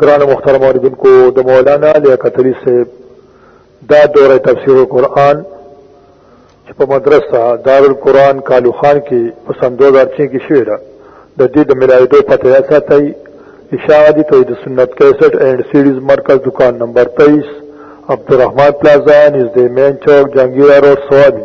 گران مختار موردن کو دا مولانا لیا قتلی سے دا دور تفسیر قرآن چې په مدرسه دارالقرآن کالو خان کې په سن 2006 کې شوې ده د دې د ملایدو پته یا ساتي اشاعه دي توحید سنت 61 اینڈ سیریز مرکز دکان نمبر 23 عبدالرحمن پلازا نږدې مین چوک جنگیرا روډ سوابي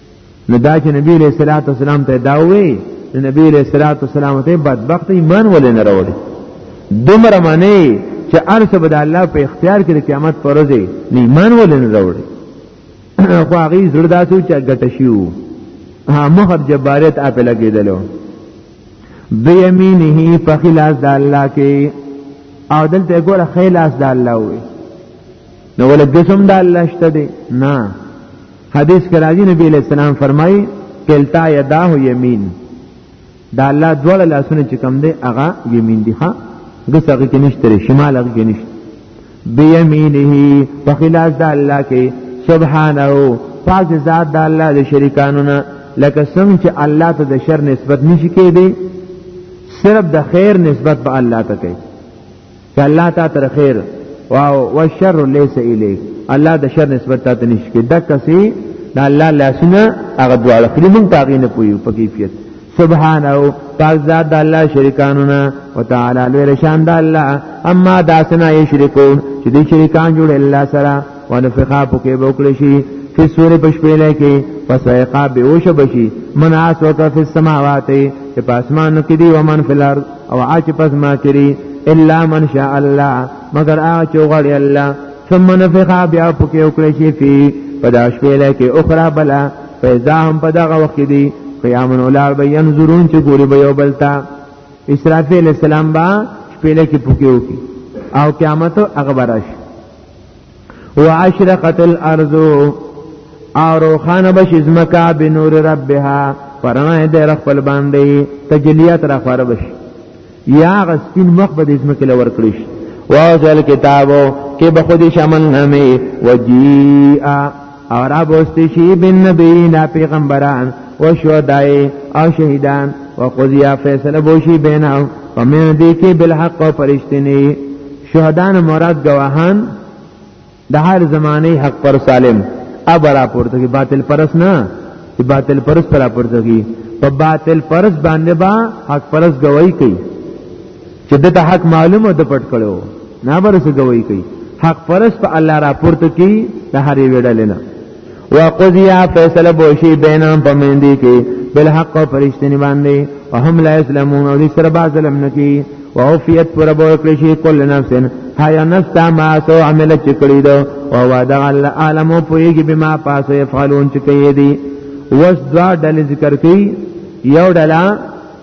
نو دا چې نبی علیہ الصلوۃ والسلام ته دا وی نبی علیہ الصلوۃ والسلام ته بدبخت ایمان ولې نه راوړي دومره معنی چې ارسه به د الله په اختیار کې د قیامت پر ورځ نه ایمان ولې نه راوړي خو هغه زړه داسو چې ګټ شیو ها مخر جبارت اپ لګیدلو بیمینه فخلاص د الله کې او دلته ګوره خلاص د الله وي نو ولګسم د الله شته دی نه حدیث کې راځي نبی علیہ السلام فرمایي کلتا یداه یمین دا الله دوړه لاسونه چې کم دی هغه یمین دی ها ګسغه کې نشته شمال هغه کې نشته بیمینه په خلاف د الله کې سبحانه پاک ذات د الله د شریکانو نه لکه څنګه چې الله ته د شر نسبت نشي کېدی صرف د خیر نسبت به الله ته کوي چې الله تا تر خیر واو والشر ليس اليك الله د شر نسبت ته نشکې د کسي د الله لاسونه هغه دواړه خلی مونږ پاغې نه پوي په کیفیت سبحان او پاک ذات د الله شریکانو نه او تعالی لوی شان د الله اما داسنا یې شریکون چې دې شریکان جوړ الله سره ونفخا پکې وکړي شي فی سور پشپیلے کی فسائقا بیوش بشی من آسوکا فی السماواتی چې په اسمانو کې دی ومن فی الارض او عاچ پس ما کری الا من شاء الله مگر هغه چې غړي الله ثم نفخ بیا پکې وکړي شي فی پداش پیله کې اخرى بلا فیضا هم په دغه وخت دی قیامن اولار به ينظرون چې ګوري به یو بلتا اسرافیل السلام با پیله کې پکې وکي او قیامت هغه براش واشرقت الارض او روخانه بشي زمکا بنور ربها پرنه د رب خپل باندې تجلیات را خور بشي یا غسپین مخ به د زمکه لور کړی شي واو ځل کتابو کې به خودي شمن نامي وجيئا او را بوستی شي بن نبینا پیغمبران و شهدای او شهیدان و قضیا فیصله بوشي بینهم فمن دی کې بالحق او پرشتنی شهدان مراد گواهان د هر زمانه حق پر سالم ابرا پورته کی باطل پرس نه چې باطل پرس پر پورته کی په باطل پرس باندې با حق پرس گواہی کوي چې د حق معلومه د پټ کړو نه برسه گوي کوي حق پرس په الله را پورته کی د هرې ویډل نه وقضیا فیصله بوشي بینام پمندي کې بل حق او فرشتنی باندې او هم لا اسلامون او دې سره با ظلم نکي او فیت پر بو کړی شي کل نفس هيا نفس ما سو عمل چکړی دو او وعده الله عالم او پويږي بما پاسه يفعلون چکې دي وس دوا ډلې ذکر کړي یو ډله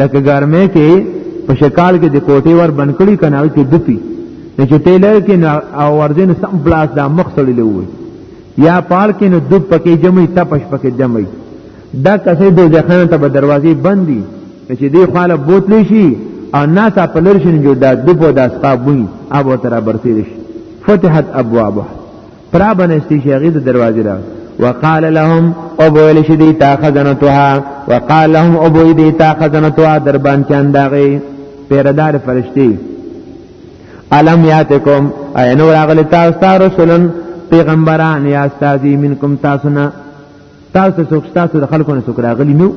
لکه ګرمه کې په شکال کې د کوټې ور بنکړي کنه کې دپی نه چې ټیلر کې نه او ورځین سم بلاس دا مخ سړی لوي یا پال کې نو دب پکې جمعي تپش پکې جمعي دا کسې دو ځخانه ته دروازې بندي چې دی خاله بوتلی شي او ناس په لرشن جو دا دب او دا اسقابونی ابو تر برسیر شي فتحت ابوابه پرا بنستی شي هغه د دروازې را وقال لهم او بویل شي دی تا خزنتها وقال لهم او بوی دی تا خزنتها دربان چان داغي پیردار فرشتي علم یاتکم اینو راغلی تاسو رسولن پیغمبران یا استاذی منکم تاسو نه تاسو څوک تاسو د خلکو نه څوک راغلی نو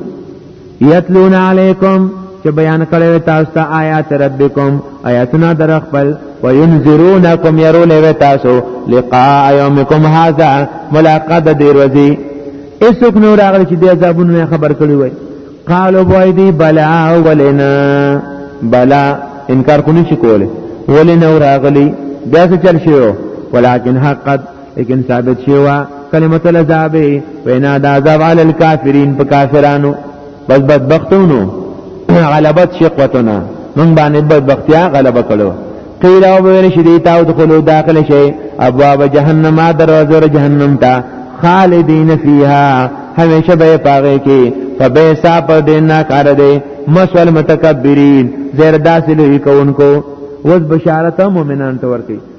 یتلون علیکم چې بیان کړی تاسو ته آیات ربکم آیاتنا در خپل وینذرونکم يرون و تاسو لقاء یومکم هذا ملاقات د ورځې ایسوک نو راغلی چې د عذابونو خبر کړی وای قالو بوای دی بلا ولنا بلا انکار کو نشي کوله ولنا راغلی بیا څه چل شو ولکن حقت لیکن ثابت شوا کلمت العذاب وینا د عذاب علی الکافرین په کافرانو بس بدبختونو غلبت شقوتنا من باندې بدبختیا غلبه کړو قیل او ویل شي دی تاو دخلو داخل شي ابواب جهنم دروازه جهنم تا خالدین فیها همیشه به پاغه کې فبیسا پر دینا کار دی مسول متکبرین زیر داسې لوی کوونکو وز بشارت مؤمنان ته ورکی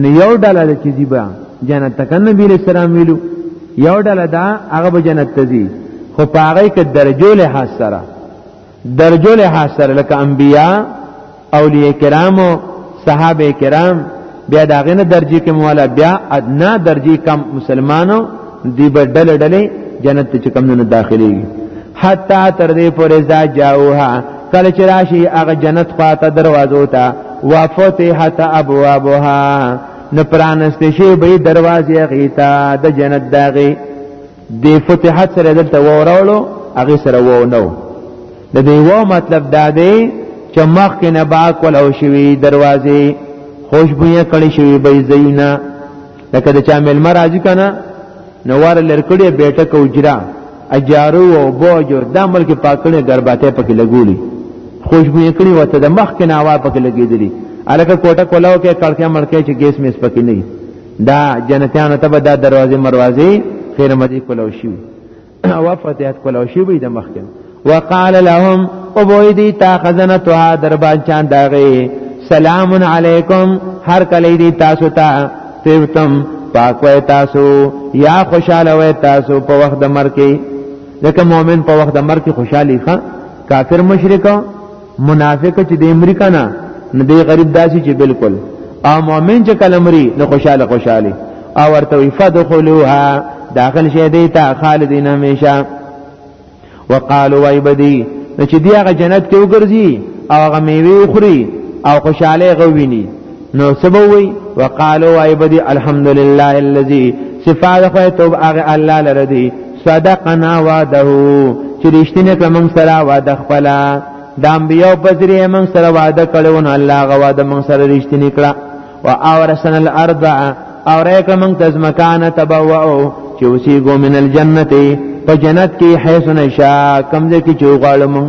نو یو ډله د چې دی به جنت ته کنه نبی علیہ السلام ویلو یو ډله دا هغه به جنت ته ځي خو په هغه کې درجو له حاصله درجو له حاصله لکه انبیا اولیاء کرام صحابه کرام بیا دا غنه درجه کې مولا بیا ادنا درجه کم مسلمانو دی به ډله ډله جنت ته کوم نه داخليږي حتا تر دې پورې ځا جاوها کله چې راشي هغه جنت خواته دروازو ته وفتحت ابوابها نو پرانسته شي به دروازې غیتا د جنت داغي د فتحت سره دلته وراولو هغه سره وو نو د دې وو مطلب دا دی چې مخ کې نه باک ول او شوی دروازې خوشبوې کړي شوی به زینا لکه د چا ملما راځي کنه نو واره لرکړي بیٹه کو اجرا اجارو او بوجو د ملک پاکړه ګرباته پکې لګولي خوشبو یې کړی وته د مخ کې ناوا پکې لګېدلی الکه کوټه کولاو کې کړکیا مړکې چې ګیس میس پکې نه دا جنتیانو ته به دا دروازې مروازې خیر مدي کولاو شي او فتحت کول او شی به د مخکې وقال لهم او بوی دی تا خزنتها دربان چان داغي سلام علیکم هر کلی دی تاسو ته تیوتم پاک وای تاسو یا خوشاله وای تاسو په وخت د مرګ کې ځکه مؤمن په وخت د مرګ کې خوشحالي ښه کافر مشرک منافق چې د امریکا نه نه دی غریب داسي چې بالکل او مؤمن چې کلمري نه خوشاله خوشاله او ورته وي فدخلوها داخل شي دی ته خالدین همیشه وقالوا ويبدي چې دی هغه جنت کې وګرځي او هغه میوه خوري او خوشاله غویني نو سبوي وقالو وای بدی الحمدلله الذي صفات خو توب هغه الله لره دی صدقنا وعده چې رښتینه کوم سره وعده خپل د انبیو په ذریعه موږ سره وعده کړو نو الله غو وعده موږ سره رښتینی کړه او اورسن الارض او ریک موږ تزمکان تبوؤ چې وسی ګو من الجنت په جنت کې حیث نشا کمزې کې چوغالو موږ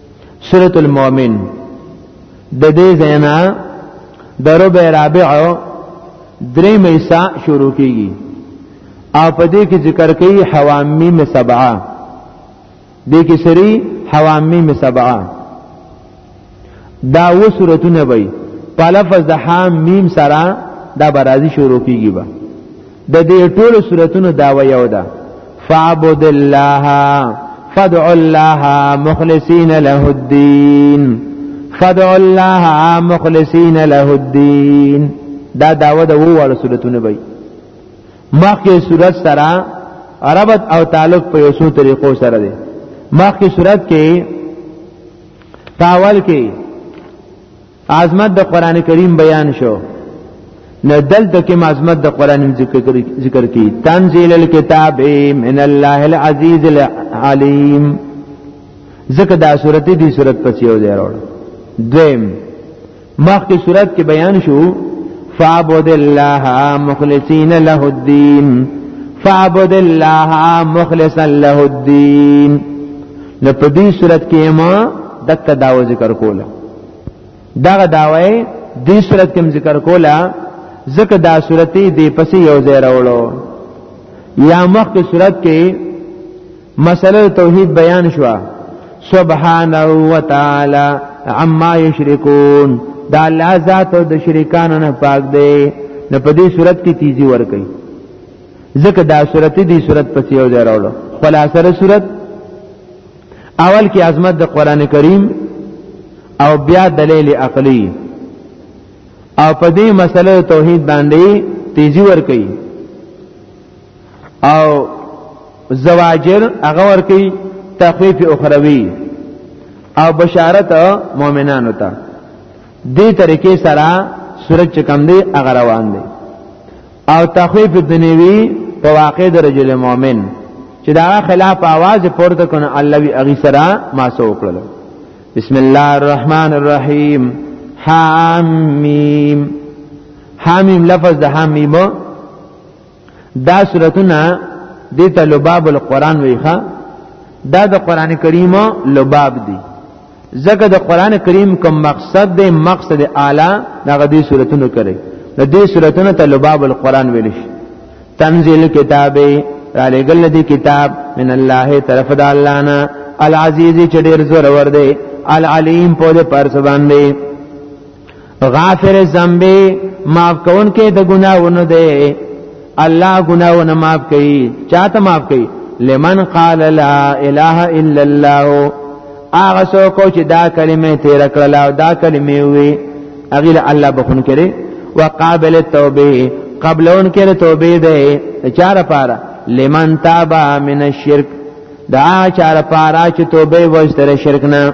سورۃ المؤمن د دې زینا درو به رابع درې میسا شروع کیږي او په دې کې ذکر کوي حوامی می سبعه دې کې سری حوامی می سبعه دا و سورتونه وي په لفظ د حام میم سره دا برازي شروع کیږي با د دې ټولو صورتونو داوا یو ده فعبد الله فدع الله مخلصین له الدین فدع الله مخلصین له الدین دا داوا د وو وړ صورتونه وي مخکې صورت سره عربت او تعلق په یو څو طریقو سره دی مخکې صورت کې پاول کې عظمت د قران کریم بیان شو نه دلته کې عظمت د قران ذکر ذکر کی تنزيل الكتاب من الله العزيز العليم ذکر دا صورت دی صورت پسې یو ځای راوړ دویم مخکې صورت کې بیان شو فعبد الله مخلصین له الدين فعبد الله مخلصا له الدين نو په دې صورت کې ما دک داو ذکر کوله دغه داوی دې صورت کې ذکر کولا ځکه دا صورت دې پسې یو ځای راوړو یا مخکې صورت کې مسله توحید بیان شو سبحانه وتعالى عما یشرکون دا الله ذات او د شریکانو نه پاک دی نه په دې صورت کې تیزی ور کوي ځکه دا صورت دې صورت پسې یو ځای راوړو خلاصره صورت اول کې عظمت د قران کریم او بیا دلیل عقلی او په دې مسله توحید باندې تیزی ور کوي او زواجر هغه ور کوي تخفیف اخروی او بشارت مؤمنانو ته دې طریقې سره سورج کم دی هغه روان دی او تخویف دنیوی په واقع د رجل مؤمن چې دا خلاف आवाज پورته کنه الله وی اغي سره ما سو وکړل بسم الله الرحمن الرحیم حامیم حامیم لفظ د حامیم دا سورتونه د ته لباب القرآن ویخه دا د قران کریم لباب دی ځکه د قران کریم کوم مقصد دی مقصد اعلی دغه دې صورتونو کړي د دې صورتونو ته لباب القران ویل شي تنزيل کتابه را لګل دې کتاب من الله طرف د الله نه العزیز چې ډیر زور ور دی العلیم په دې پرس باندې غافر الذنب معاف کون کې د ګناونو دی الله ګناونه معاف کوي چاته معاف کوي لمن قال لا اله الا الله هغه څوک چې دا کلمه تیر کړل او دا کلمه وی هغه له الله بخون کړي وقابل التوبه قبلون کړي توبه دی چاره پاره لمن تاب من الشرک دا چاره پاره چې توبه وستره شرک نه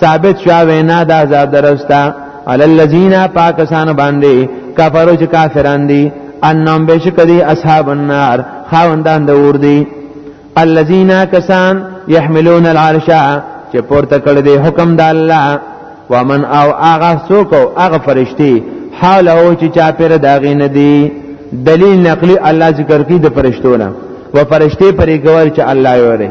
ثابت شو وینا د عذاب درستا علی الذین پاکستان باندې کفرو چې کافران دي انهم بشکدي اصحاب النار خاوندان د اور دي الذین کسان يحملون العرش چې پورته کړ دي حکم د الله ومن او هغه څوک او هغه فرشتي حال او چې چا پیر داغې نه دي دلیل نقلی الله ذکر کی د فرشتو نه و فرشتي پرې ګور چې الله یې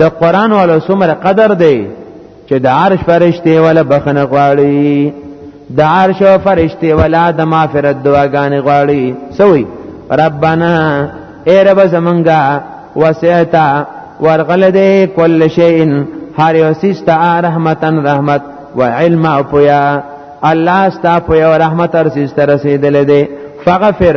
د قران ولو څومره قدر دی چې د عرش فرشته ولا بخنه غواړي د عرش فرشته ولا د مغفرت دعاګانې غواړي سوي ربانا اے رب زمونږه وسعتا ورغله دې کل شیء هر یو سیستا رحمتن رحمت و علم او پویا الله ستا پویا او رحمت ارسیسته رسیدلې دې فغفر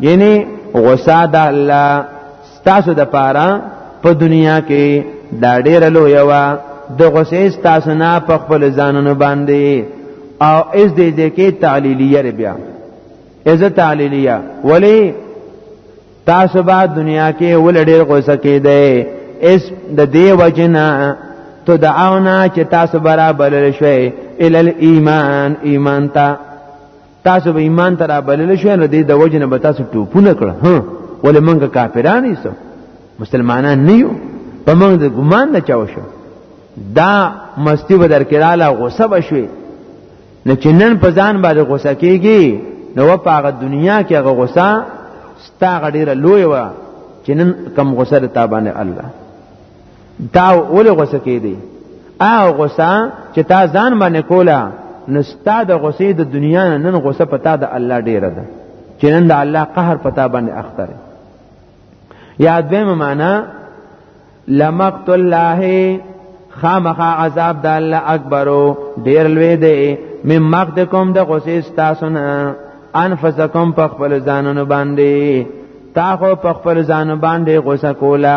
یعنی غصه د الله ستاسو د پاره په دنیا کې دا ډېر لوی و د غصې ستاسو نه په خپل ځانونو باندې او اس دې دې کې تعلیلیه بیا از تعلیلیه ولی تاسو به دنیا کې ول ډېر غصه کېده اس د دې وجنا تو دعونا چې تاسو برابر شوي ال ایمان ایمان ته تاسو به ایمان ته رابلل شو نه دی د وجه نه به تاسو ټوپونه کړ ها ولې مونږ کافران یو مسلمانان نه یو په مونږ د ګمان نه چاو شو دا مستی به درکړاله غوسه بشوي نه چنن په ځان باندې غوسه کیږي نو په هغه دنیا کې هغه غوسه ستا غډیره لوی و چنن کم غوسه د تابانه الله تا ولې غوسه کېدی او غوسه چې تا ځان باندې کوله نو ستا د غوسې د دنیا نه نن غوسه پتا د الله ډیره ده چې نن د الله قهر پتا باندې اختر یا دویمه معنا لمقت الله خامخا عذاب د الله اکبرو ډیر لوی دی مم مقت کوم د غوسې تاسو نه انفسکم په خپل ځانونو باندې تا خو په خپل ځانو باندې غوسه کوله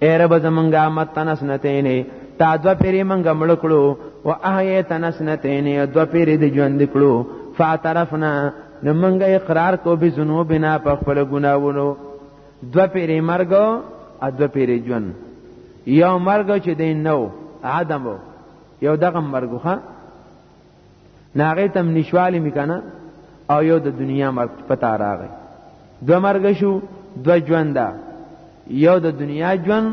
اے رب زمونږه متنه سنتینه تا دو پیری منګه مړ کړو او احیه تنسنتین دو پیری د ژوند کړو فاعترفنا نو منګه اقرار کو به ذنوبنا په خپل ګناوونو دو پیری مرګ او دو پیری ژوند یو مرګ چې دین نو عدم یو دغه مرګ ها ناغه تم نشوالی میکنه او یو د دنیا مرګ پتا راغی دو مرګ شو دو ژوند دا یو د دنیا ژوند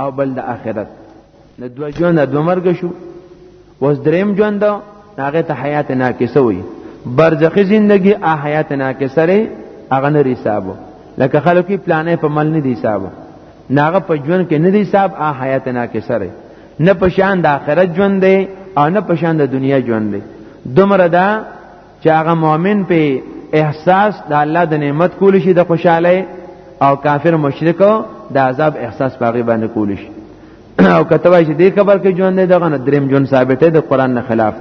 او بل د آخرت د دو ژوند دو مرګ شو وس دریم ژوند دا هغه ته حیات ناقصه وي برزخی زندگی ا حیات ناقصه لري هغه نه حسابو لکه خلکو پلانې په مل نه دي حسابو ناغه په ژوند کې نه دي حساب ا حیات ناقصه لري نه پشان د آخرت ژوند دی او نه پشان د دنیا ژوند دی دومره دا چې هغه مؤمن په احساس د الله د نعمت کول شي د خوشاله او کافر مشرک د عذاب احساس پاغي باندې کول شي او کته وای چې دې قبر کې ژوند دی دغه دریم ژوند ثابته د قران نه خلاف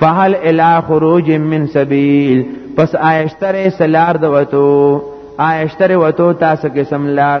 فهل الى خروج من سبيل پس آیشتره سلار دوتو آیشتره وتو تاسو کې سملار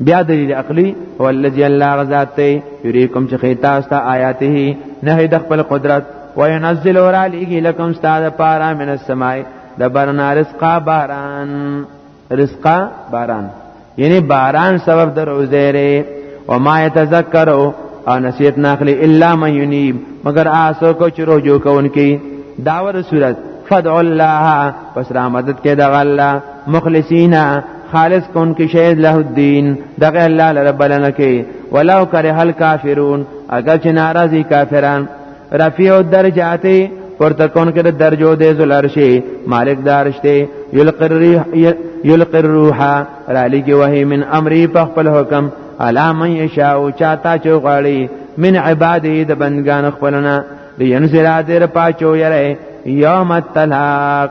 بیا دلیل عقلی او الذی الله غزاد ته یریکم چې خیتا استا آیاته نه د خپل قدرت وینزل اور علیه لکم استاد پارا من السماء د برنا رزقا باران رزقا باران یعنی باران سبب در اوزیره و ما یتذکرو او نصیحت ناخلی الا من ینیب مگر آسو کو چرو جو کونکی داور صورت فدع الله پس را مدد کې د الله مخلصینا خالص کون کې شهید له الدين دغه الله لره بلنه کوي ولو کرے هل کافرون اگر چې ناراضي کافران رفیع الدرجات پورته کون کې د درجو د ذل عرشي مالک دارشته یلقر الريح یلقر الروح را لګي وهي من امري په خپل حکم علا من یشاء چاته چې غړي من عباده د بندگان خپلنا لینزل ادر پاچو یره یوم التلاق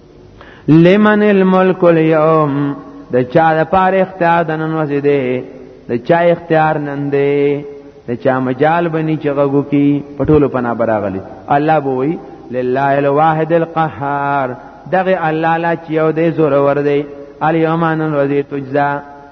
لمن الملک اليوم د چا د پاره اختیار د نن ورځې دی د چا اختیار نن دی د چا مجال بنی چې غوږو کی پټولو پنا براغلی الله بوئی لله الواحد القهار دغه الله لا چې یو دی زور ور دی الیوم ان ورځې تجزا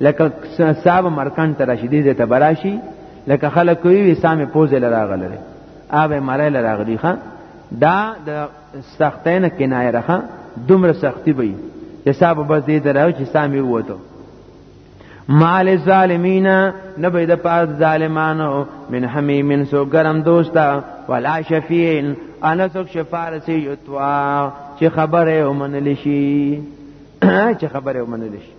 لکه صاحب مرکان ته راشي دې ته براشي لکه خلک وي سامې پوزې لراغلره اوبه مړې لراغلي ښا دا د سختین کنایه راخه دومره سختی وي حساب بس دې دراو چې سامې وته مال الظالمین نبی د پاس ظالمانو من حمیم سو گرم دوستا ولا شفیعن انا سو شفارسی یتوا چې خبره ومنل شي چې خبره ومنل شي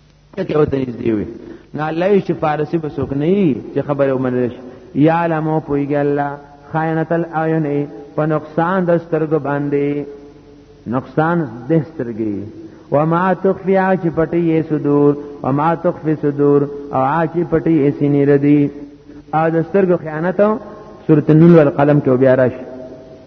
ته او تنیز دی وي نه الله یې چې فارسی به څوک نه وي چې خبره ومنل شي یا علمو پویږي الله خائنۃ الاعین په نقصان د سترګو باندې نقصان د سترګې وما تخفي چې پټي یې صدور وما تخفي صدور او چې پټي یې سینې ردی او د سترګو خیانت سورۃ النون والقلم کې بیا راشي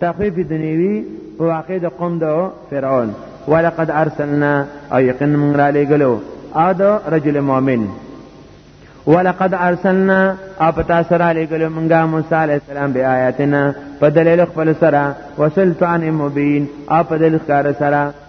تخفیف دنیوی په واقع د قوم د فرعون ولقد ارسلنا او یقین من را لګلو او د رجل مؤمن ولقد ارسلنا او پتا سره لګلو مونږه موسی علی السلام به آیاتنا په دلیل خپل سره وسلطان مبین او په دلیل ښکار سره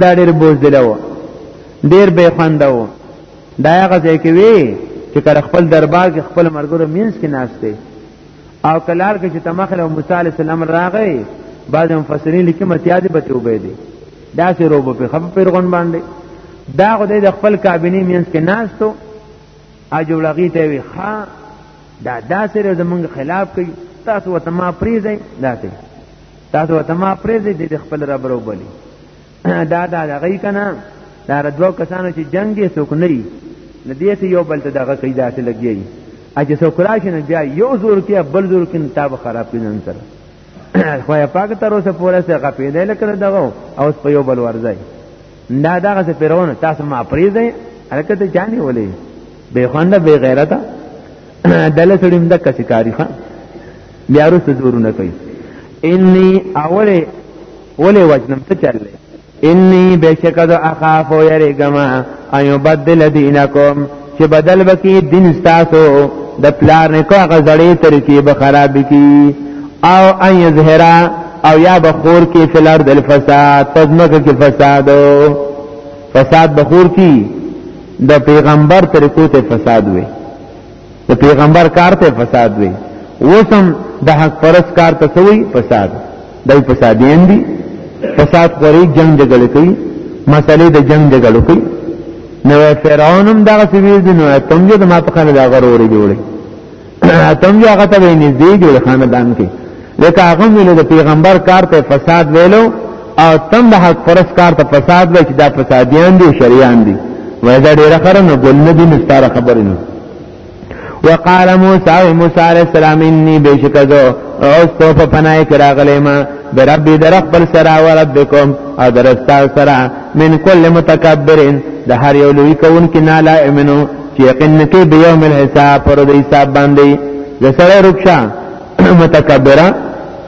دا ډېر بوزدل و ډېر بې خوند و دا هغه ځای کې وی چې کله خپل دربار کې خپل مرګرو مینس کې ناشته او کلار کې چې تمخله موسی عليه السلام راغی بعض مفسرین لیکي متیاز به توبه دي دا سه روبو په خپ پیرغون باندې دا خو د خپل کابینه مینس کې ناشته اجولغی ته وی ها دا داسې زمونږ خلاف کوي تاسو وته ما پریزئ داسې تاسو ته ما پرېږدي چې د خپل رب رو بلی دا دا دغه کنه دا دوه کسانو چې جنگ یې څوک نه وي نو دې ته یو بل ته دغه کوي داسې لګي اجه څوک راشي نه بیا یو زور کې بل زور کې تاب خراب کړي نن سره خو پاک تر اوسه پورې څه غپې دی لکه دغه او په یو بل ورځي دا دغه څه پیرونه تاسو ما پریزه الکه ته جاني ولې به خوانده به غیرته دله سړیم د کسي کاری ښه بیا وروسته زورونه کوي انی اوله وله وجنم ته چلې انی بشکد اخاف یریګما ایو بدل دینکم چې بدل بکی دین ستاسو د پلار نه کو هغه زړې طریقې به خراب کی او ان یظهرا او یا بخور کې فلر دل فساد پزمک کې فساد فساد بخور کی د پیغمبر طریقو ته فساد وي د پیغمبر کار ته فساد وي وسم د حق پرس کار ته سوی فساد دای فسادین دي فساد غوري جنگ جګړه کوي مسلې د جنگ جګړه کوي نو فرعون هم دغه سوي دي نو اتم جو د ما په خانه دا غروري جوړي اتم جو هغه ته نږدې جوړ خاندان کې لکه هغه ویل د پیغمبر کار ته فساد ویلو او تم د حق پرس کار ته فساد وای چې دا فسادیان دي شریان دي وای دا ډیره خره نه ګل نه دي نستاره خبرې نه وقال موسی او موسی علیہ السلام انی بشکذو او تو په پناه کې راغلې ما بربي در خپل سره او ربکم او در استاد سره من کل متکبرین د هر یو لوی کون کې نه لا امنو چې یقین کې به یوم الحساب پر د حساب باندې د سره رخصه متکبره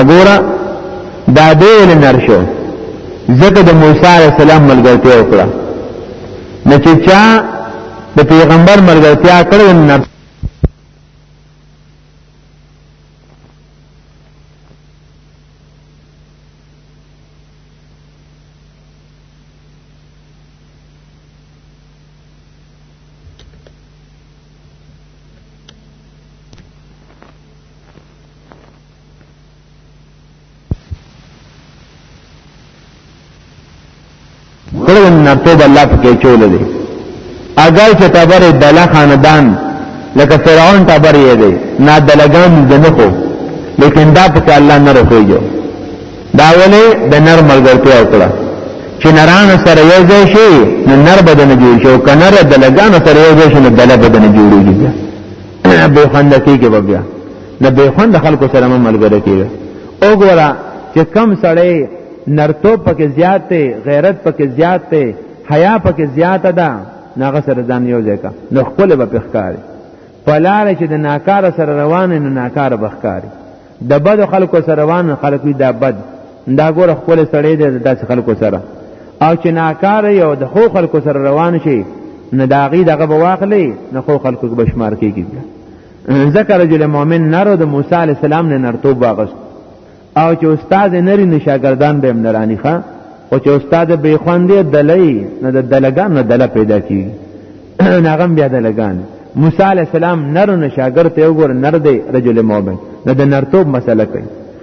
اګورا دا دی ول نرشو زکه د موسی علی السلام ملګرتیا وکړه نه چې چا د پیغمبر ملګرتیا کړو نه کړه نه په الله پکې چول دي اگر چې تبر دل خاندان لکه فرعون تبر یې دی نه دلګان جنخو لیکن دا پکې الله نه رخويږي دا ولې د نر ملګرتیا وکړه چې نران سره یو ځای شي نو نر بدن جوړ شي او کنر دلګان سره یو ځای شي نو دل بدن جوړيږي به خندکی کې بیا د بیخوند خلکو سره مې ملګری کیږي او ګوره چې کم سړی نرتوب پکې زیات دی غیرت پکې زیات دی حیا پکې زیات ده ناغه سره ځان یو ځای کا نو خپل به پخکاری پلار چې د ناکار سره روان نه ناکار بخکاری د بد خلکو سره روان خلک وی دا بد دا ګوره خپل سړی دی د داس خلکو سره او چې ناکار یو د خو خلکو سره روان شي نه داغي دغه بواخلې نه خو خلکو بشمار کیږي ځکه رجل مؤمن نرو د موسی علی السلام نه نرتوب واغست او چې استاد نری نشاګردان به هم نرانی ښه او چې استاد به خوندې دلې نه د دلګان نه دل پیدا کی ناغم بیا دلګان موسی علی السلام نرو نشاګر ته وګور نر دی رجل مؤمن نه د نرتوب مسله کوي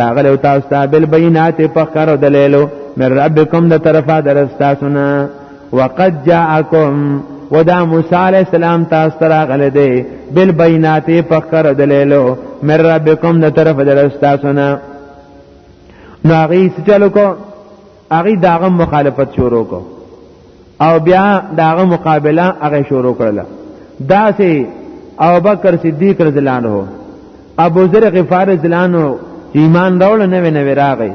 راغلو تاسو ته بل بینات په کارو دلیلو من ربکم د طرفه درستاسونه وقد جاءکم ودا موسی علی السلام تاسو ته راغله دی بل بینات په کارو دلیلو من ربکم د طرفه درستاسونه نو هغه چلو کو هغه داغه مخالفت شروع کو او بیا داغه مقابله هغه شروع کړل دا سه او بکر صدیق رضی الله عنه ابو ذر غفار رضی الله عنه ایمان راول نه ویني وراغی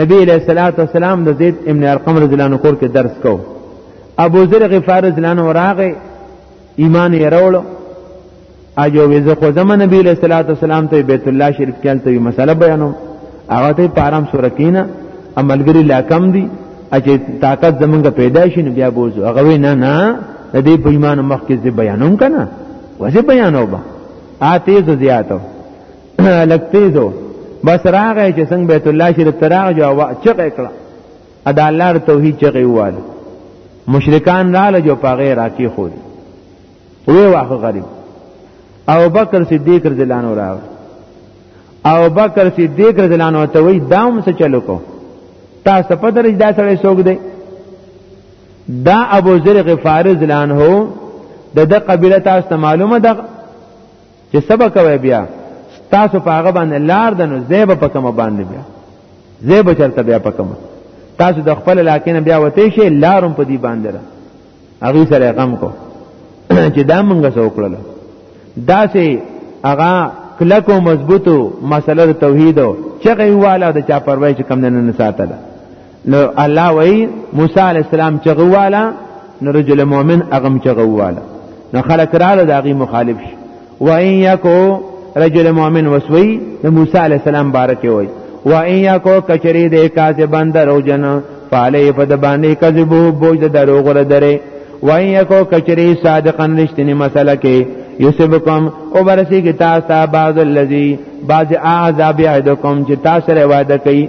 نبی علیہ الصلوۃ والسلام د زید ابن ارقم رضی الله عنه کور کې درس کو ابو ذر غفار رضی الله عنه راغی ایمان یې راوړو اجو ویزه خو زمنه نبی له صلوات والسلام ته بیت الله شریف کې تل یو مسله بیانوم هغه ته په آرام سره کینا عملګری لا کم دی اجه طاقت زمونږ پیدا شي نو بیا بوزو هغه نه نه د دې په ایمان مخ کې زه بیانوم کنه وځي بیانو با آ تیز زیاتو لکتیزو بس راغی چې څنګه بیت الله شریف تراغ جو چغه کړه ادا الله توحید چغي وال مشرکان رااله جو پاغه راکی خو وی واخ غریب او بکر صدیق رضی الله عنه راغ او بکر صدیق رضی الله عنه ته وی داوم څه چلو کو تاسو په درج دا سره سوګ دی دا ابو ذر غفاری رضی الله عنه د د قبیله تاسو معلومه ده چې سبا کوي بیا تاسو په هغه باندې لار دنو زیب په کوم باندې بیا زیب چرته بیا په کوم تاسو د خپل علاقې نه بیا وته شي لارم په دې باندې را هغه سره غم کو چې دا مونږه سو کړل دا سه هغه کلکو مضبوطو مسله توحید چغه والا د چا پروايي چې کم نه نه ساتله نو الله وی موسی علی السلام چې غواله نو رجل مؤمن اغم چې غواله نو خلک رااله داغي مخالف شي و ان یکو رجل مؤمن وسوی د موسی علی السلام بارکه وی و ان یکو کچری د کاذبان درو جن فعلی په د باندې کذبو بوج د درو غره درې و ان یکو کچری صادقا رښتینی مسله کې یوسبکم او برسی کی تاسو بعض الذی بعض عذاب یعدکم چې تاسو سره وعده کوي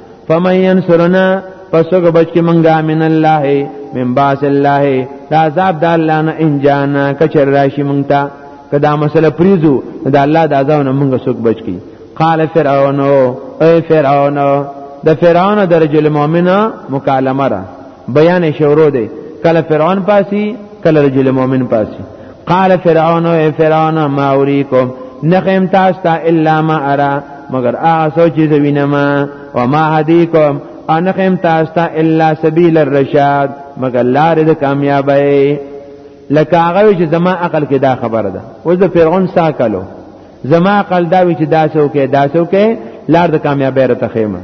فمن ينصرنا پسوګ بچ کې منګا من الله من باس الله دا عذاب د الله نه انجانا کچر راشي مونږه کدا مسله پریزو دا الله د عذاب نه مونږه سوګ بچ کی قال فرعون اے فرعون د فرعون درجه المؤمنه مکالمه را بیان شورو دی کله فرعون پاسی کله رجل مؤمن پاسی قال فرعون او فرعون ما اوریکم نخیم تاسو ته الا ما ارا مگر هغه سوچ چې وینم او ما هدیکم ان خیم تاسو ته الا سبیل الرشاد مگر لار د کامیابی لکه هغه چې زما عقل کې دا خبره ده اوس د فرعون سا کلو زما عقل دا وی چې دا څوک دا څوک لار د کامیابی را تخیمه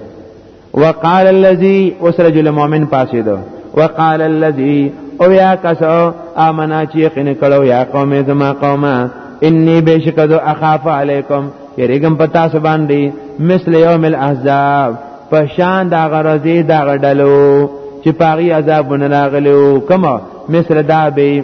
وقال الذي اسرج المؤمن پاسیدو وقال الذي او یا کسو امنا چې یقین کړو یا قوم زما قومه انی بشکد اخاف علیکم یریګم پتا سبان دی مثل یوم الاحزاب پشان دا غرضی دا غډلو چې پاغي عذابونه راغلو کما مثل دا به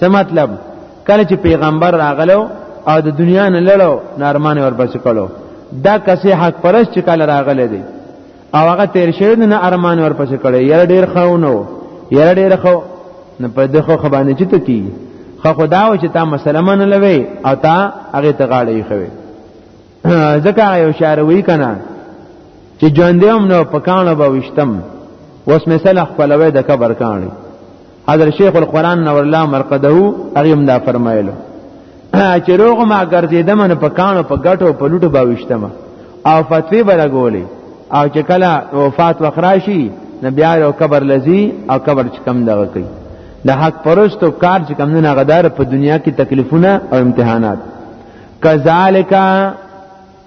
څه مطلب کله چې پیغمبر راغلو او د دنیا نه لړو نارمانه ورپسې کړو دا کسې حق پرست چې کله راغله دي او هغه تیر شوی نه ارمان ورپسې کړي یره ډیر خاونو یره ډیر خو نه په دغه خبانه چې ته کی خو خدا و چې تا مسلمان لوي او تا هغه ته غاړې خوي ځکه یو شعر وی کنه چې ژوندې هم نو پکانو به وشتم وس مثلا خپلوي د کبر کاني حضرت شیخ القرآن نور الله مرقده هغه هم دا فرمایلو چې روغ ما ګرځیدم نه په کانو په ګټو په لوټو باوښتم او فتوی بلګولې او چې کله وفات وخراشي نه بیا یو قبر لذي او قبر چې کم دغه کوي د حق پرستو کار چې کم نه غدار په دنیا کې تکلیفونه او امتحانات کذالک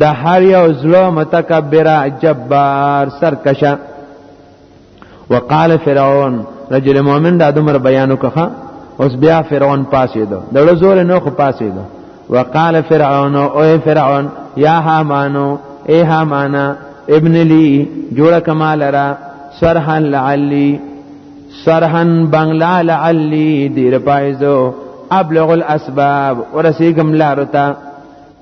د هر یو ظلم متکبر جبار سرکشه وقال فرعون رجل مؤمن د عمر بیان وکړه اوس بیا فرعون پاسیدو دړو زور نو خو پاسیدو وقال فرعون او فرعون یا هامانو ای هامانا ابن لی جوړ کمال را سرحن لعلی سرحن بنگلا لعلی دیر پایزو ابلغ الاسباب ورسیګم لارتا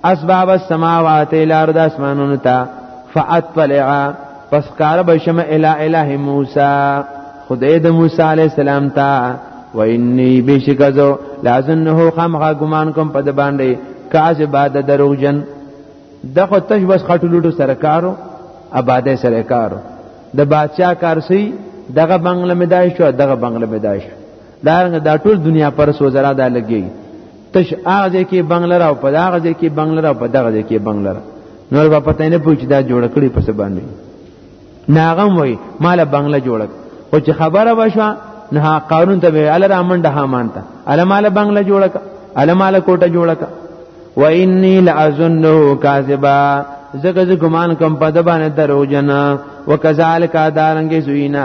اسباب السماوات الارض اسمانونو ته فاطلع پس کار بشم الی اله موسی خدای د موسی علی السلام ته و انی بشکزو لازنه خامغه ګمان کوم په د باندې کاز بعد دروغجن د خو تش بس خټولټو سره کارو آباده سره کارو د بادشاہ کارسی دغه بنگله مدای شو دغه بنگله مدای شو دا دا ټول دنیا پر سوزرا دا لګي تش هغه کې بنگلر او په هغه کې بنگلر او په دغه کې بنگلر نور په پته نه پوښتنه دا جوړ کړی پس باندې ناغم وای مال بنگله جوړ او چې خبره وشو نه قانون ته ویل را منډه ها مانته ال مال بنگله جوړ ک ال مال کوټه جوړ ک و انی لازنه کاذبا زګه ز ګمان کوم په د باندې دروژن وکذالک دارنګ زوینا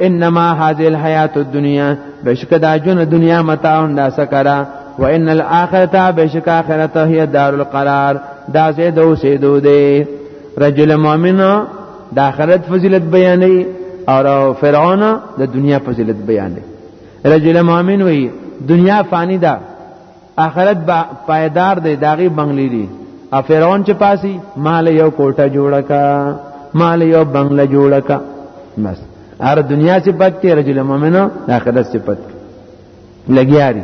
انما هذه الحیات الدنیا بشک دا جون دنیا متاع دا سکرا وان الاخرته بشک اخرت هي دار القرار دا زید او سیدو دی رجل مؤمن د اخرت فضیلت بیانې او فرعون د دنیا فضیلت بیانې رجل مؤمن وی دنیا فانی ده اخرت با پایدار دی داغي بنگلې دي ا فرعون چې پاسي مال یو کوټه جوړه کا مال یو بنگله جوړه کا بس ار دنیا صفت کې رجل مؤمن د اخرت صفت لګیاري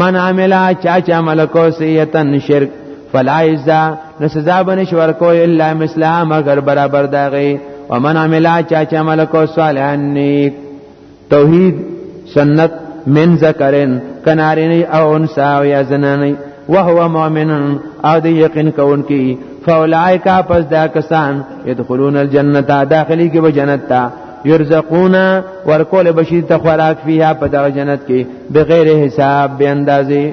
من عمل چا چا عمل کو سیتن شرک فلا یزا نو سزا بنش ورکو الا مثلها مگر برابر داغي ومن عمل چا چا عمل کو صالحا نیک توحید سنت من ذکرن کنارینی او انسا او یا زنانی وهو مؤمن او دی یقین کون کی فاولائک پس دا کسان يدخلون الجنه داخلي کې به جنت ته يرزقون ورکول بشي ته خوراک فيها په دا جنت کې بغیر حساب به اندازې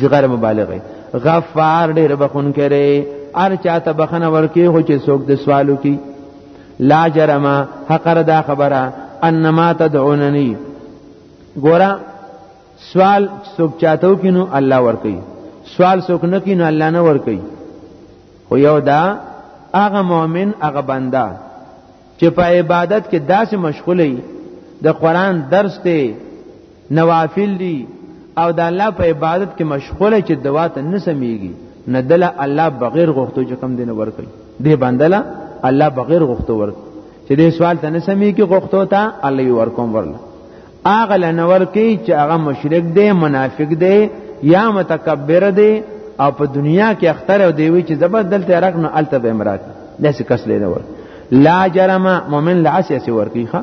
زغیر مبالغه غفار ډیر بخون کړي ار چاته بخنه ورکی خو چې څوک د سوالو کی لا جرما حقر دا خبره انما تدعوننی ګورا سوال څوک چاتو کینو الله ور کوي سوال څوک نه کینو الله نه ور کوي خو یو دا هغه مؤمن هغه بنده چې په عبادت کې داسې مشغولې د قران درس ته نوافل دي او د الله په عبادت کې مشغوله چې دوا ته نه سميږي نه دل الله بغیر غوښتو چې کم دین ورکړي دې بندلا الله بغیر غوښتو ورکړي چې دې سوال ته نه سميږي غوښتو ته الله یې ورکوم ورل اغه لنور کې چې هغه مشرک دی منافق دی یا متکبر دی او په دنیا کې اختر او دیوی چې زبردست رق نه الته به امرات داسې کس لري لا جرم مؤمن لعسیه ورکی ښا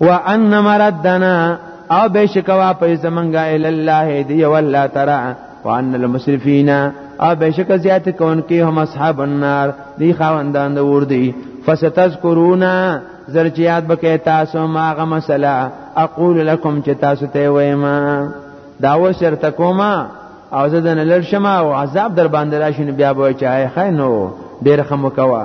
وان مردنا او بشک واپس زمنګا ال الله دی والله ترى وان المسرفين او بشک زیات کون کې هم اصحاب النار دی خواندان د ور دی فستذكرون زرچیات بکې تاسو ما غ مسله اقول لكم چې تاسو ته وایم دا و شرط کوما او زدن لړشما او عذاب در باندې راشنه بیا به چای خینو ډیر خمو کوا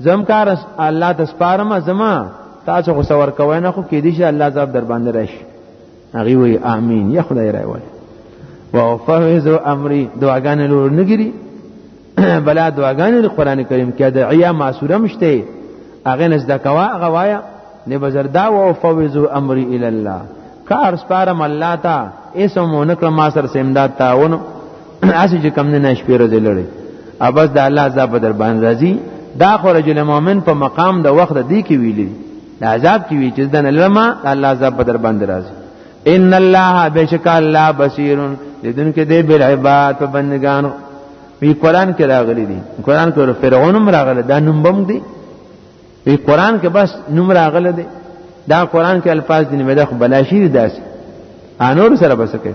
زم کار الله ته سپارم زما تاسو خو سور کوی نه خو کې دي چې الله عذاب در باندې راشي هغه وی امين یا خدای راي وای وفوز امري دعاګان لور نګري بلا دعاګان قرآن کریم کې د عیا معصوره مشته هغه نزد کوا هغه وایا نه بزردا وفوز امري الى الله کار سپارم الله ته اسمونه کړم ما سره سمداد تاونو اسی چې کم نه شپې ورځې لړې ابس د الله عذاب در باندې راځي دا خو رجل مؤمن په مقام د وخت دی کې ویلي د عذاب کې وی چې دنه لما الله عذاب در باندې راځي ان الله بشک الله بصیر لیدن کې دی بل عباد په بندگان وی قران کې راغلي دي قران کې فرعون هم راغلی دا نوم بم دي وی قران کې بس نوم راغلی دي دا قران کې الفاظ دي نه مده بلاشي دي داسې انور سره بسکه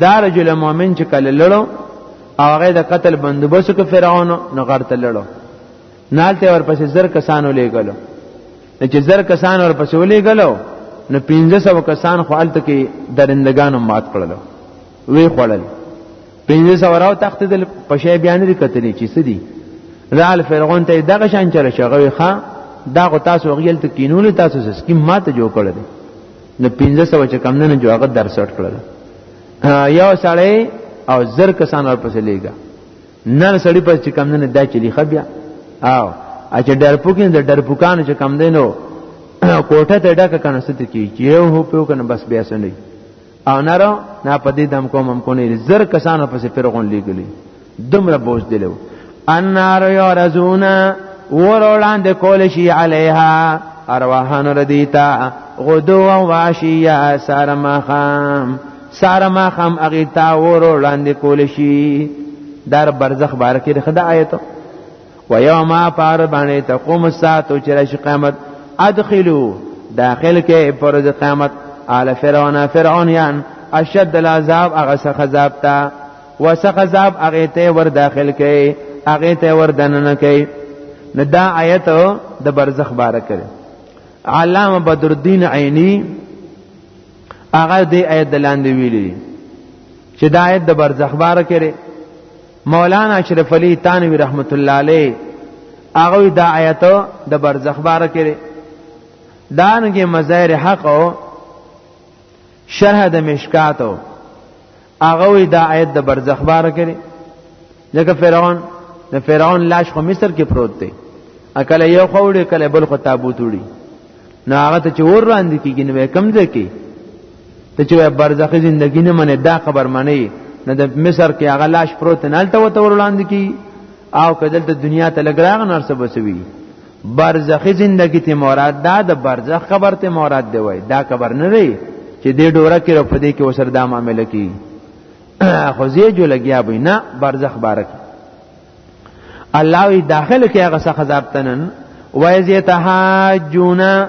دا رجل مؤمن چې کله لړو او هغه د قتل بندوبست کو فرعون نو غرته لړو نالته ورپسې زر کسانو لېګلو چې زر کسان ورپسې ولېګلو نو 1500 کسان خو الته کې درندگانو مات کړلو وی خړل 1500 وراو تخت دل پښې بیان لري کتلی چې سدي رال فرعون ته دغه شان چر شغوي خان دا غو تاسو غیل ته کینول تاسو سکیم ماته جوړ کړل نو 1500 چې کم نه جو هغه در سټ کړل یو سړی او زر کسان ورپسې لیږه نن سړی پس چې کم نه دا چې لیخه بیا او اچھا ډرپوکین د ډرپوکانو چې کم دینو کوټه ته ډکه کنه ست کی چې یو هو په کنه بس بیا سندي او نارو نه پدې دم کوم هم کو نه زر کسانو پسې پیرغون لیګلی دمر بوزدلو النار یارزون ور وړاندې کول شي علیها ارواحان ردیتا غدو و عشیا سار مخام سار مخام اغیتا ور وړاندې کول شي در برزخ بارکه د خدای آیت و یوم پار باندې تقوم الساعه چې راشي قیامت ادخلوا داخل کې پرز قیامت آل فرعون فرعونیان اشد العذاب هغه څخه عذاب ته وسخ عذاب هغه ته ور داخل کړي هغه ته ور دننه کړي نه دا آیت د برزخ باره کړي علامه بدر الدین عینی هغه دې آیت دلاندې ویلي چې دا آیت د برزخ باره کړي مولانا اشرف علی تانوی رحمت الله علیه هغه دا آیت د برزخ باره کړي دانګه مظاهر حق او شرح د مشکاتو هغه وی دا آیت د برزخ بار کړي ځکه فرعون د فرعون لاش خو مصر کې پروت دی اکل یو خوړې کله بل خو تابوت وړي نو هغه ته چې ور وړاندې کیږي نو کم ځای کې ته چې برزخی ژوندۍ نه منې دا خبر منې نه د مصر کې هغه لاش پروت نه الته وته ور وړاندې کی او کدل ته دنیا ته لګراغ نرسه بسوي برزخی زندگی ته مراد دا د برزخ خبر ته مراد دی وای دا خبر نه دی چې دې ډوره کې په دې کې وسر دا معاملې کی خو زی جو لګیا وي نه برزخ بارک الله وی داخل کې هغه څخه ضابطنن وایز یتهاجونا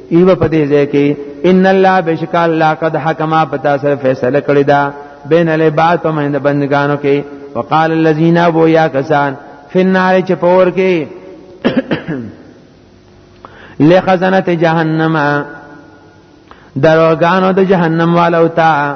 ایو په دې ځای کې ان الله بشک الله قد حکما پتا سره فیصله کړی دا بین العباد په مند بندگانو کې وقال الذين ابو یا کسان فی النار چې پور کې لخزنه جهنم دروغانو د جهنم والو ته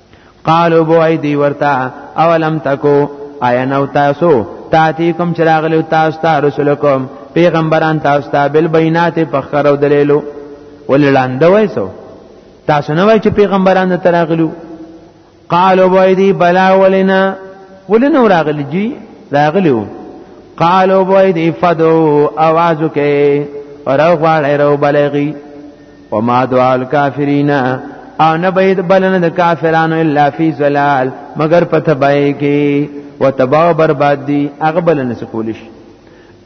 قالو بو ای دی ورتا اولم تکو آیا نو تاسو تاتیکم چراغلو تاسو ته رسولکم پیغمبران تاسو ته بل بینات په خرو دلیلو ولړاند وایسو تاسو نه وای چې پیغمبران ته راغلو قالو بو ای دی بلا ولنا ولنو راغلی جی راغلو قالو بو ای دی فدو आवाज وکي او راغواړی راو بلغي وما دعاء الكافرين او نه بيد بلنه د کافرانو الا فی زلال مگر په تبای کې وتباع برباد دي هغه بلنه سکول شي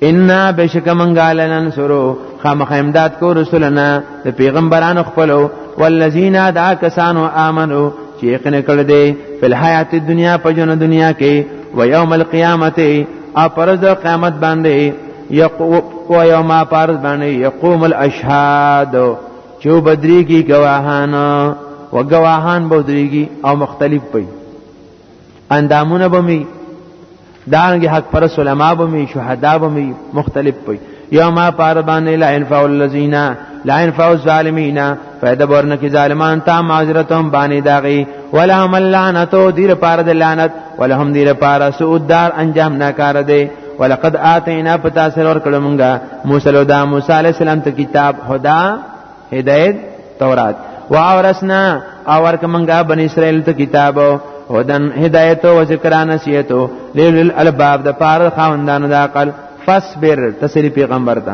ان بشک منغالن سرو خامخ امداد کو رسولنا د پیغمبرانو خپلو والذین دعا کسانو امنو چې یقین کړ دې په حیات دنیا په جن دنیا کې و یوم القیامت او پرز قیامت باندې یقوم و یوم پارس باندې یقوم الاشهاد چو بدری کی گواهان و گواهان بدری کی او مختلف پي اندامونه بمی دانګه حق پر علماء بمی شهدا بمی مختلف پي یوم پار باندې لا انفع الذین لا انفع الظالمین فائدہ ورنه کی ظالمان تا معذرتهم باندې داغي ولهم اللعنت دیر پار د لعنت ولهم دیر پار سوء دار انجام ناکار دی ولقد اتینا پتا سر ور کړه مونږه موسی له دا موسی علی السلام ته کتاب خدا هدایت تورات واورسنا اور کمنګا بن اسرائیل ته کتاب هدن هدایت او ذکر نصیحت لیل الباب د پار خواندانو د عقل فصبر تسری پیغمبر ته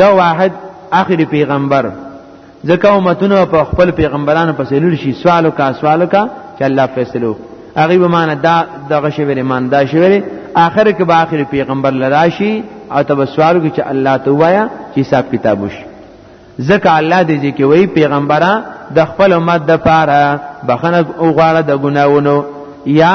یا واحد اخر پیغمبر ځکه امتونه په خپل پیغمبرانو پسې لول شي سوالو کا سوالو کا چې الله فیصلو هغه به مان دا دغه شی ویل مان دا شی ویل اخر کې به اخر پیغمبر لراشي او تب سوالو کې چې الله ته وایا چې حساب کتاب وشي ځکه الله دې چې کوي پیغمبره د خپل امت د پاره بخنه او غواړه د ګناونو یا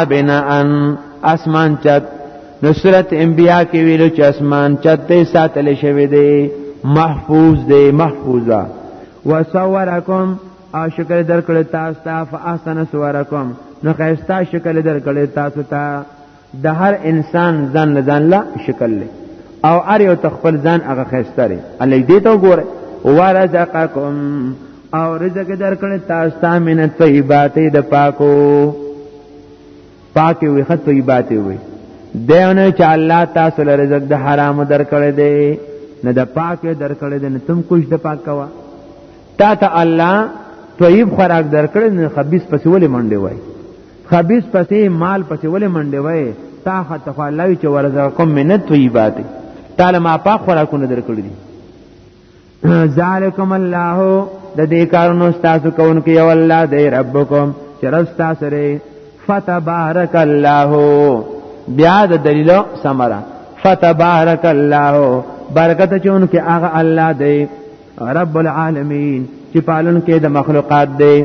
ابنا ان اسمان چت نو سورت انبیاء کې ویلو چې اسمان چت ته ساتل شوی دی محفوظ دی محفوظه وصورکم او شکل درکړ تاسو ته فاحسن صورکم نو خیستا شکل درکړ تاسو ته د هر انسان ځان له ځان له شکل له او ار یو تخپل ځان هغه خستره الله دې ته وګوره ورزقکم او رزق درکړی تاسو ته من طیبات د پاکو پاکي وي خط طیبات وي دونه چې الله تاسو له رزق د حرام درکړی دی نه د پاکه درکړی دی نه تم کوش د پاک کوا تا ته الله طیب خوراک درکړی نه خبيث پسولې منډي وای خبيث پسې مال پسې ولې منډه وای تا خط خو الله چې ورزقکم من الطيبات تعالی ما پاک خوراکونه درکړي دي ذالکم الله د دې کارونو تاسو کوونکی یو الله دی ربکم چې رب تاسو لري فتبارک الله بیا د دلیل سمرا فتبارک الله برکت چونکه هغه الله دی رب العالمین چې پالن کې د مخلوقات دی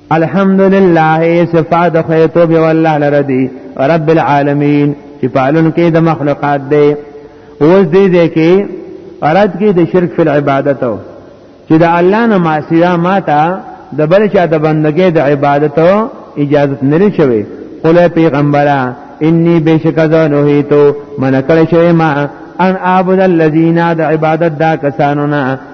الحمدلله صفات خیتو به والله لردی رب العالمین چې پالون کې د مخلوقات دی اوس دې دې کې اراد کې د شرک فی العبادت او چې د الله نه معصیه ماته د بل چا د بندګۍ د عبادت اجازه نه لري شوی قول پیغمبره انی بشک ذنوه تو من کړه شوی ما ان اعبد الذین د عبادت دا کسانو نه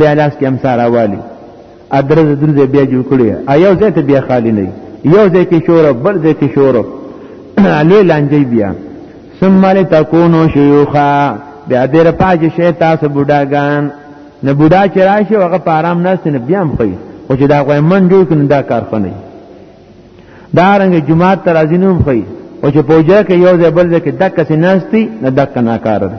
بیا لاس کې امسار اوالي ادرز درځه بیا جوړ کړی ایو ځای ته بیا خالی نه یو ځای کې شور بل ځای کې شور لوی لانجې بیا ثم لتكونوا شيوخا بیا دې رپاج شي تاسو بوډاګان نه بوډا چې راشي هغه په آرام نه سن بیا هم خي او چې دا غوې من جوړ کړي دا کار خنه دا رنګ جمعه تر ازینوم خي او چې پوجا کې یو ځای بل ځای کې دک سي نهستي نه دک نه کار دی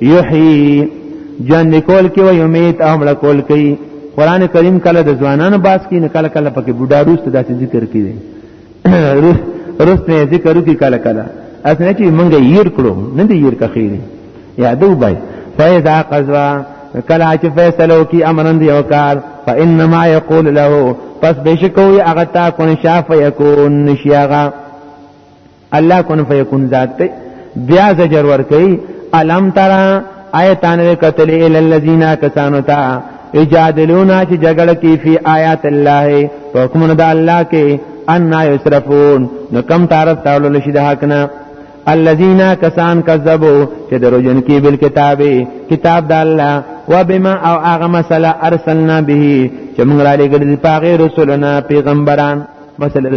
یحیی جان نکول کې وي امید او مړ کول کوي قران کریم کله د ځوانانو باس کې نه کله کله پکې بوډا روست داسې ذکر کوي روست نه ذکر کوي کله کله اسنه چې مونږ یې کړو نه دی یې کخیری یادو بای فیدا قزوا کله چې فیصلو کې امرن دی او کار فانما یقول له پس بشکو یې هغه تا کو نشاف یکون نشیغه الله کن فیکون ذات ته بیا زجر ور کوي الم ترى آیتان وکتل ال الذین کسانو تا اجادلونا چې جګړه کوي فی آیات الله حکمونه د الله کې ان یصرفون نو کم طرف تاول لشي د حق نه الذين کسان کذبوا چې دروژن کې بل کتاب کتاب د الله وبما او هغه مسله ارسلنا به چې موږ را لګل دي پاغه رسولنا پیغمبران مثلا